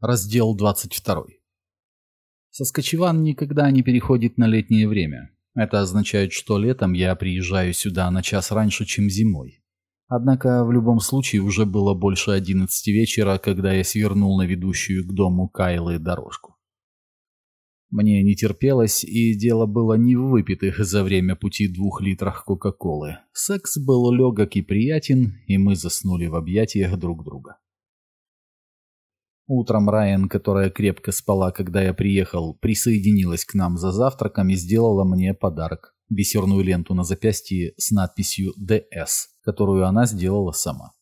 Раздел 22. Соскочеван никогда не переходит на летнее время. Это означает, что летом я приезжаю сюда на час раньше, чем зимой. Однако в любом случае уже было больше 11 вечера, когда я свернул на ведущую к дому Кайлы дорожку. Мне не терпелось, и дело было не в выпитых за время пути двух литрах Кока-Колы. Секс был легок и приятен, и мы заснули в объятиях друг друга. Утром Райан, которая крепко спала, когда я приехал, присоединилась к нам за завтраком и сделала мне подарок – бисерную ленту на запястье с надписью «ДС», которую она сделала сама.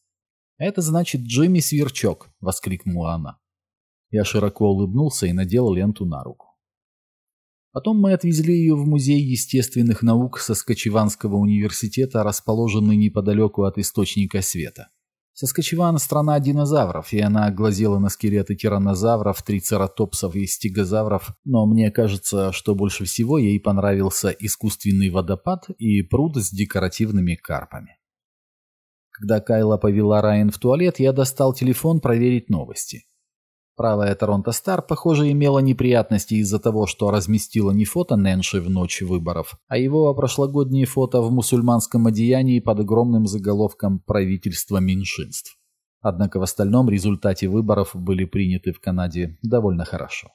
«Это значит Джимми Сверчок!» – воскликнула она. Я широко улыбнулся и надел ленту на руку. Потом мы отвезли ее в Музей естественных наук Соскочеванского университета, расположенный неподалеку от Источника Света. Соскочеван – страна динозавров, и она глазела на скелеты тираннозавров, трицератопсов и стегозавров, но мне кажется, что больше всего ей понравился искусственный водопад и пруд с декоративными карпами. Когда Кайла повела Райан в туалет, я достал телефон проверить новости. Правая Торонто Стар, похоже, имела неприятности из-за того, что разместила не фото Нэнши в ночь выборов, а его прошлогодние фото в мусульманском одеянии под огромным заголовком «Правительство меньшинств». Однако в остальном результате выборов были приняты в Канаде довольно хорошо.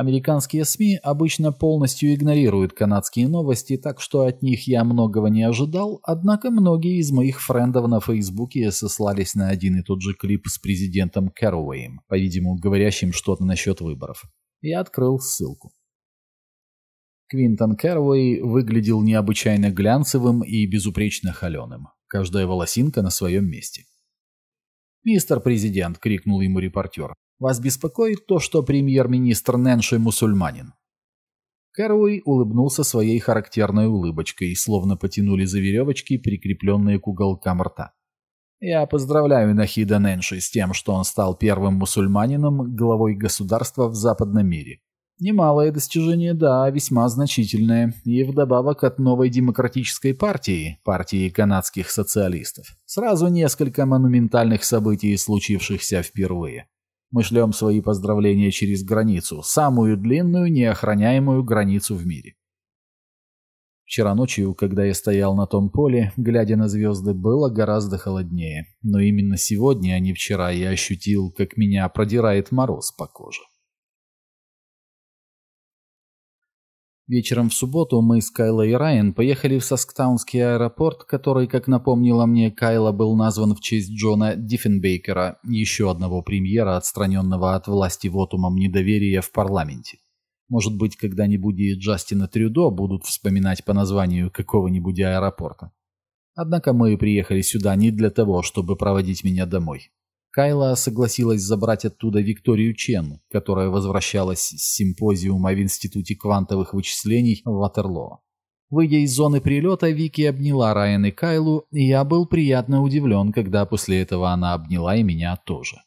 Американские СМИ обычно полностью игнорируют канадские новости, так что от них я многого не ожидал, однако многие из моих френдов на Фейсбуке сослались на один и тот же клип с президентом Кэрроуэем, по-видимому, говорящим что-то насчет выборов. Я открыл ссылку. Квинтон Кэрроуэй выглядел необычайно глянцевым и безупречно холеным. Каждая волосинка на своем месте. «Мистер президент!» — крикнул ему репортер. Вас беспокоит то, что премьер-министр Нэнши мусульманин?» Кэрвей улыбнулся своей характерной улыбочкой, словно потянули за веревочки, прикрепленные к уголкам рта. «Я поздравляю Нахида Нэнши с тем, что он стал первым мусульманином, главой государства в западном мире. Немалое достижение, да, весьма значительное, и вдобавок от новой демократической партии, партии канадских социалистов. Сразу несколько монументальных событий, случившихся впервые. Мы шлем свои поздравления через границу, самую длинную неохраняемую границу в мире. Вчера ночью, когда я стоял на том поле, глядя на звезды, было гораздо холоднее. Но именно сегодня, а не вчера, я ощутил, как меня продирает мороз по коже. Вечером в субботу мы с Кайлой и Райан поехали в Сасктаунский аэропорт, который, как напомнила мне Кайла, был назван в честь Джона Диффенбейкера, еще одного премьера, отстраненного от власти вотумом недоверия в парламенте. Может быть, когда-нибудь и Джастина Трюдо будут вспоминать по названию какого-нибудь аэропорта. Однако мы приехали сюда не для того, чтобы проводить меня домой. Кайла согласилась забрать оттуда Викторию Чен, которая возвращалась с симпозиума в Институте квантовых вычислений в Ватерлоо. Выйдя из зоны прилета, Вики обняла Райан и Кайлу, и я был приятно удивлен, когда после этого она обняла и меня тоже.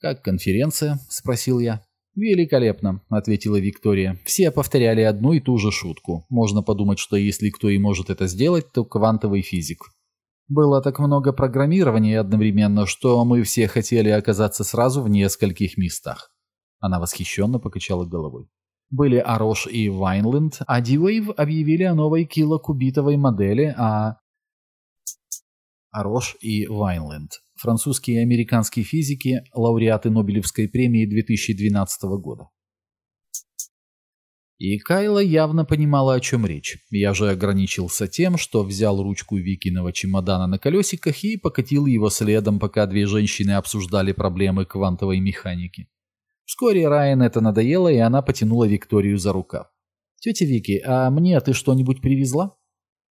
«Как конференция?» – спросил я. «Великолепно», – ответила Виктория. «Все повторяли одну и ту же шутку. Можно подумать, что если кто и может это сделать, то квантовый физик. Было так много программирования одновременно, что мы все хотели оказаться сразу в нескольких местах. Она восхищенно покачала головой. Были Арош и Вайнленд, а D-Wave объявили о новой килокубитовой модели, а... Арош и Вайнленд. Французские и американские физики, лауреаты Нобелевской премии 2012 года. И Кайла явно понимала, о чем речь. Я же ограничился тем, что взял ручку Викиного чемодана на колесиках и покатил его следом, пока две женщины обсуждали проблемы квантовой механики. Вскоре Райан это надоело, и она потянула Викторию за рукав. «Тетя Вики, а мне ты что-нибудь привезла?»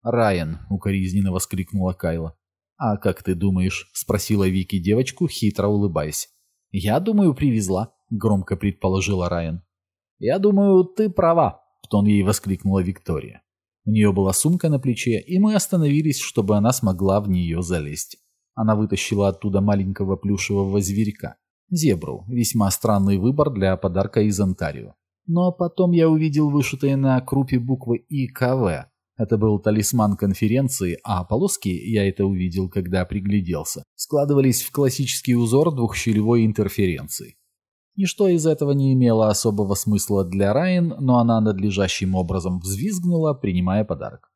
«Райан», — укоризненно воскликнула Кайла. «А как ты думаешь?» — спросила Вики девочку, хитро улыбаясь. «Я думаю, привезла», — громко предположила Райан. «Я думаю, ты права», — в тон ей воскликнула Виктория. У нее была сумка на плече, и мы остановились, чтобы она смогла в нее залезть. Она вытащила оттуда маленького плюшевого зверька. Зебру. Весьма странный выбор для подарка из Онтарио. Но потом я увидел вышитые на крупе буквы ИКВ. Это был талисман конференции, а полоски, я это увидел, когда пригляделся, складывались в классический узор двухщелевой интерференции. Ничто из этого не имело особого смысла для Райан, но она надлежащим образом взвизгнула, принимая подарок.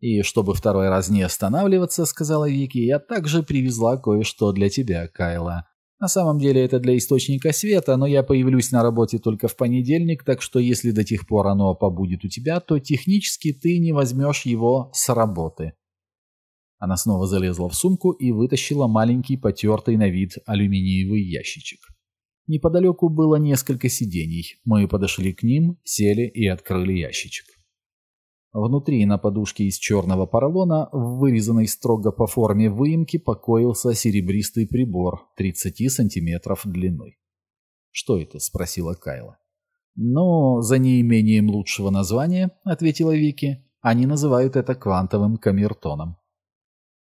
«И чтобы второй раз не останавливаться, — сказала Вики, — я также привезла кое-что для тебя, Кайла. На самом деле это для источника света, но я появлюсь на работе только в понедельник, так что если до тех пор оно побудет у тебя, то технически ты не возьмешь его с работы». Она снова залезла в сумку и вытащила маленький потертый на вид алюминиевый ящичек. Неподалеку было несколько сидений. Мы подошли к ним, сели и открыли ящичек. Внутри на подушке из черного поролона, в вырезанной строго по форме выемки, покоился серебристый прибор 30 сантиметров длиной. «Что это?» – спросила Кайла. «Ну, за неимением лучшего названия», – ответила Вики, – «они называют это квантовым камертоном».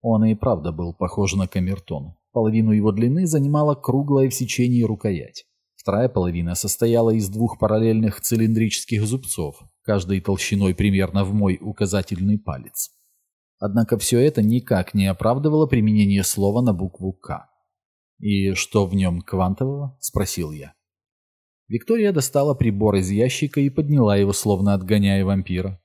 Он и правда был похож на камертон. Половину его длины занимала круглая в сечении рукоять. Вторая половина состояла из двух параллельных цилиндрических зубцов, каждой толщиной примерно в мой указательный палец. Однако все это никак не оправдывало применение слова на букву «К». «И что в нем квантового?» – спросил я. Виктория достала прибор из ящика и подняла его, словно отгоняя вампира.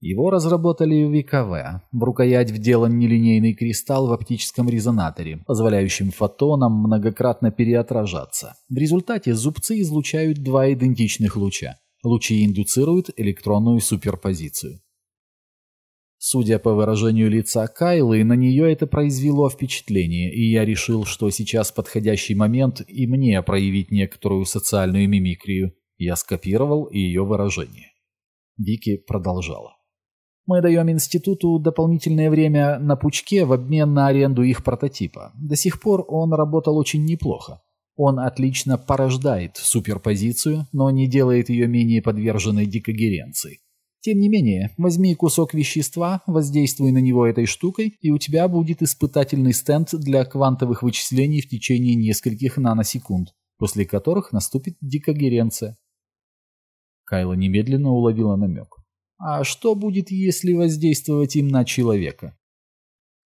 Его разработали в ВКВ. В рукоять вделан нелинейный кристалл в оптическом резонаторе, позволяющим фотонам многократно переотражаться. В результате зубцы излучают два идентичных луча. Лучи индуцируют электронную суперпозицию. Судя по выражению лица Кайлы, на нее это произвело впечатление, и я решил, что сейчас подходящий момент и мне проявить некоторую социальную мимикрию. Я скопировал ее выражение. Вики продолжала. Мы даем институту дополнительное время на пучке в обмен на аренду их прототипа. До сих пор он работал очень неплохо. Он отлично порождает суперпозицию, но не делает ее менее подверженной декогеренции. Тем не менее, возьми кусок вещества, воздействуй на него этой штукой, и у тебя будет испытательный стенд для квантовых вычислений в течение нескольких наносекунд, после которых наступит декогеренция. Кайла немедленно уловила намек. А что будет, если воздействовать им на человека?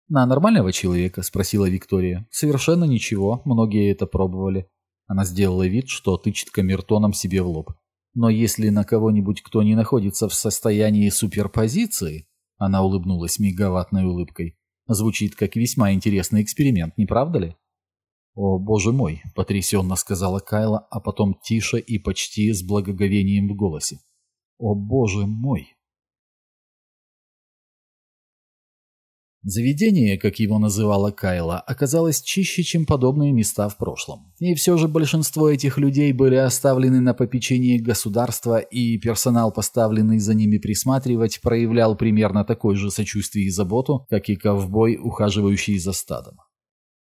«На нормального человека?» – спросила Виктория. «Совершенно ничего, многие это пробовали». Она сделала вид, что тычет камертоном себе в лоб. «Но если на кого-нибудь, кто не находится в состоянии суперпозиции...» Она улыбнулась мегаваттной улыбкой. «Звучит как весьма интересный эксперимент, не правда ли?» «О, боже мой!» – потрясенно сказала Кайла, а потом тише и почти с благоговением в голосе. «О, боже мой!» Заведение, как его называла Кайла, оказалось чище, чем подобные места в прошлом. И все же большинство этих людей были оставлены на попечении государства, и персонал, поставленный за ними присматривать, проявлял примерно такое же сочувствие и заботу, как и ковбой, ухаживающий за стадом.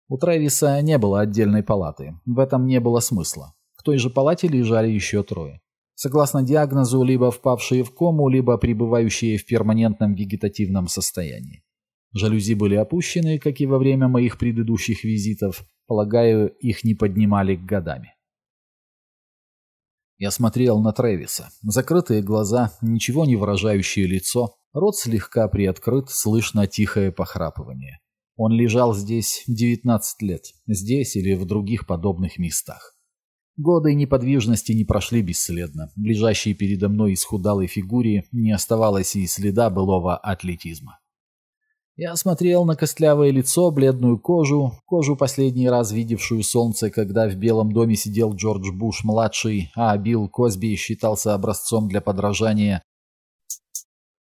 У Трэвиса не было отдельной палаты. В этом не было смысла. В той же палате лежали еще трое. Согласно диагнозу, либо впавшие в кому, либо пребывающие в перманентном вегетативном состоянии. Жалюзи были опущены, как и во время моих предыдущих визитов. Полагаю, их не поднимали годами. Я смотрел на Трэвиса. Закрытые глаза, ничего не выражающее лицо, рот слегка приоткрыт, слышно тихое похрапывание. Он лежал здесь 19 лет, здесь или в других подобных местах. Годы неподвижности не прошли бесследно. В передо мной исхудалой фигуре не оставалось и следа былого атлетизма. Я смотрел на костлявое лицо, бледную кожу, кожу последний раз видевшую солнце, когда в Белом доме сидел Джордж Буш-младший, а Билл Косби считался образцом для подражания.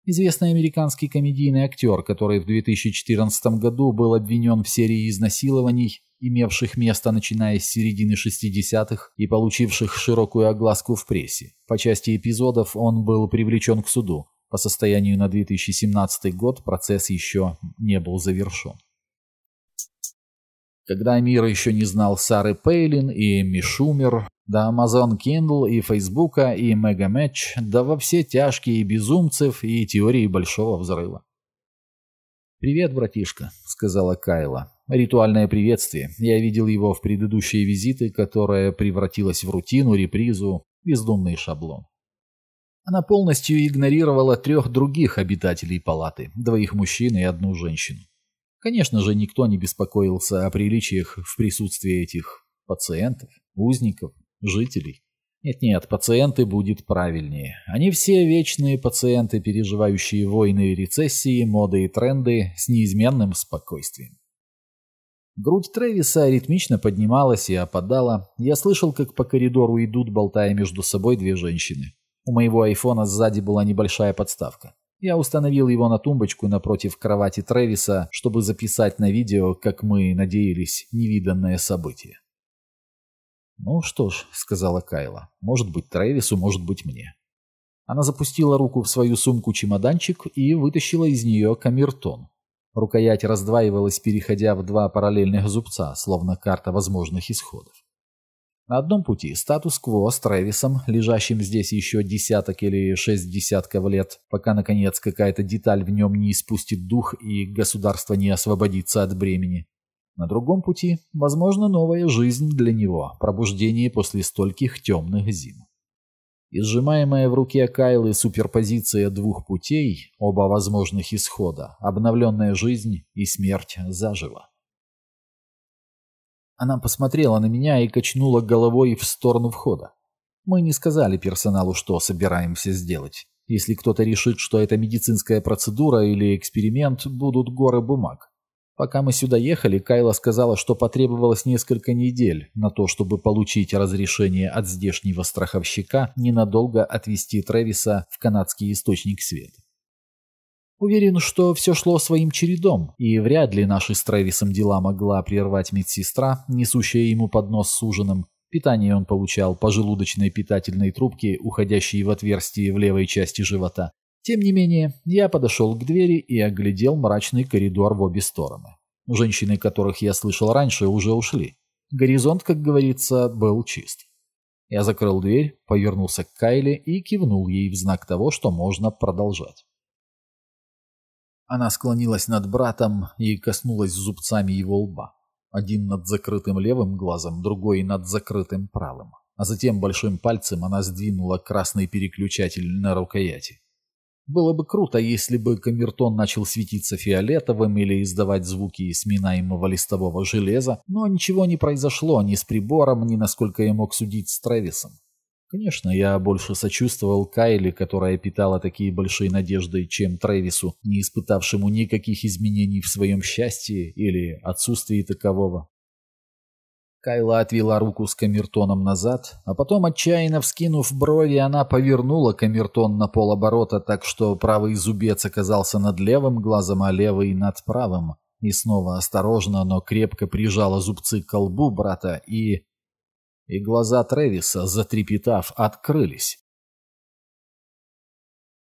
Известный американский комедийный актер, который в 2014 году был обвинен в серии изнасилований, имевших место начиная с середины 60-х и получивших широкую огласку в прессе. По части эпизодов он был привлечен к суду. По состоянию на 2017 год процесс еще не был завершен. Когда мир еще не знал Сары Пейлин и Эми Шумер, до Amazon Kindle и Фейсбука и Мегамэч, да во все тяжкие безумцев и теории Большого Взрыва. «Привет, братишка», — сказала Кайла. Ритуальное приветствие. Я видел его в предыдущие визиты, которая превратилась в рутину, репризу, бездумный шаблон. Она полностью игнорировала трех других обитателей палаты, двоих мужчин и одну женщину. Конечно же, никто не беспокоился о приличиях в присутствии этих пациентов, узников, жителей. Нет-нет, пациенты будет правильнее. Они все вечные пациенты, переживающие войны и рецессии, моды и тренды с неизменным спокойствием. Грудь Трэвиса ритмично поднималась и опадала. Я слышал, как по коридору идут, болтая между собой две женщины. У моего айфона сзади была небольшая подставка. Я установил его на тумбочку напротив кровати Трэвиса, чтобы записать на видео, как мы надеялись, невиданное событие. «Ну что ж», — сказала Кайла, — «может быть Трэвису, может быть мне». Она запустила руку в свою сумку-чемоданчик и вытащила из нее камертон. Рукоять раздваивалась, переходя в два параллельных зубца, словно карта возможных исходов. На одном пути статус-кво с Трэвисом, лежащим здесь еще десяток или шесть десятков лет, пока, наконец, какая-то деталь в нем не испустит дух и государство не освободится от бремени. На другом пути, возможно, новая жизнь для него, пробуждение после стольких темных зим. И сжимаемая в руке Кайлы суперпозиция двух путей, оба возможных исхода, обновленная жизнь и смерть заживо. Она посмотрела на меня и качнула головой в сторону входа. Мы не сказали персоналу, что собираемся сделать. Если кто-то решит, что это медицинская процедура или эксперимент, будут горы бумаг. Пока мы сюда ехали, Кайла сказала, что потребовалось несколько недель на то, чтобы получить разрешение от здешнего страховщика ненадолго отвезти Трэвиса в канадский источник света. Уверен, что все шло своим чередом, и вряд ли наши с Трэвисом дела могла прервать медсестра, несущая ему поднос с ужином. Питание он получал по желудочной питательной трубке, уходящей в отверстие в левой части живота, тем не менее, я подошел к двери и оглядел мрачный коридор в обе стороны. Женщины, которых я слышал раньше, уже ушли. Горизонт, как говорится, был чист. Я закрыл дверь, повернулся к Кайле и кивнул ей в знак того, что можно продолжать. Она склонилась над братом и коснулась зубцами его лба. Один над закрытым левым глазом, другой над закрытым правым. А затем большим пальцем она сдвинула красный переключатель на рукояти. Было бы круто, если бы камертон начал светиться фиолетовым или издавать звуки сминаемого листового железа, но ничего не произошло ни с прибором, ни, насколько я мог судить, с Трэвисом. Конечно, я больше сочувствовал Кайли, которая питала такие большие надежды, чем Трэвису, не испытавшему никаких изменений в своем счастье или отсутствии такового. Кайла отвела руку с камертоном назад, а потом, отчаянно вскинув брови, она повернула камертон на полоборота так, что правый зубец оказался над левым глазом, а левый над правым. И снова осторожно, но крепко прижала зубцы к колбу брата и... И глаза Тревиса, затрепетав, открылись.